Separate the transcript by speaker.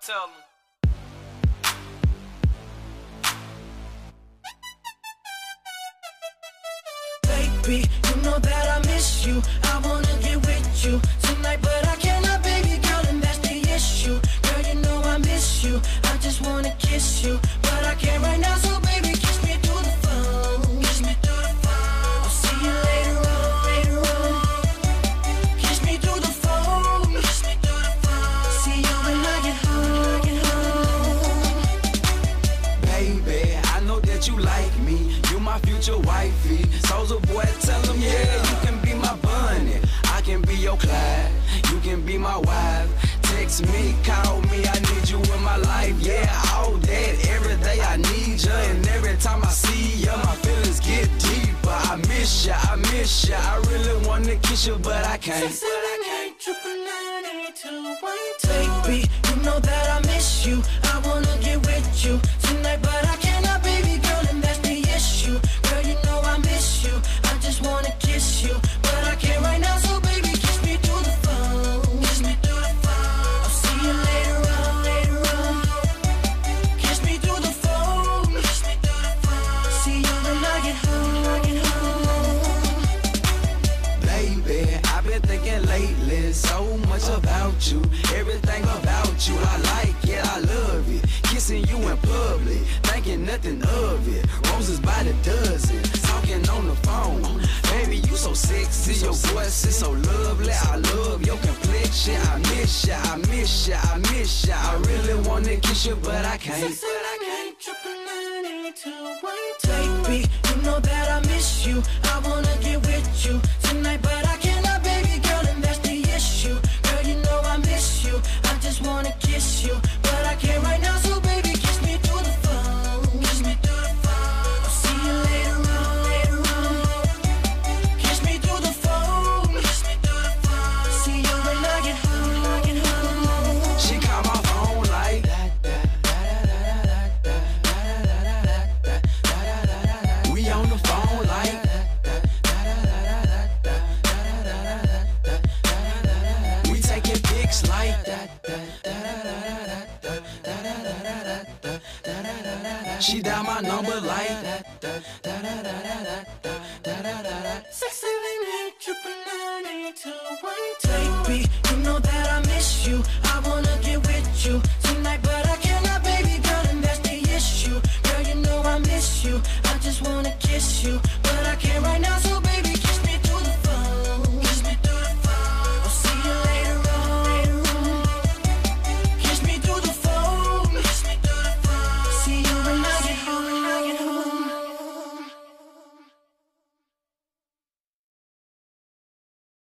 Speaker 1: tell them.
Speaker 2: Baby, you know that I miss you. I wanna get with you
Speaker 1: Soulja Boy, tell him, yeah, you can be my Bonnie. I can be your Clyde. You can be my wife. Text me, call me, I need you in my life. Yeah, all that, every day I need you. And every time I see you, my feelings get deeper. I miss ya, I miss ya. I really wanna kiss you, but I can't. But
Speaker 2: I can't triple nine eight two one two. Baby, you know that I miss you. I wanna get with you
Speaker 1: lately so much about you. Everything about you, I like it, I love it. Kissing you in public, thinking nothing of it. Roses by the dozen, talking on the phone. Baby, you so sexy, your voice is so lovely. I love your complexion. I miss ya, I miss ya, I miss ya. I really wanna kiss you, but I can't.
Speaker 2: Said I can't triple nine eight two one two.
Speaker 1: She dial my number like
Speaker 2: Six, seven, eight, triple nine, eight, two, one, two. Baby, you know that I miss you. I wanna get with you tonight, but I cannot, baby girl, and that's the issue. Girl, you know I miss you. I just wanna kiss you.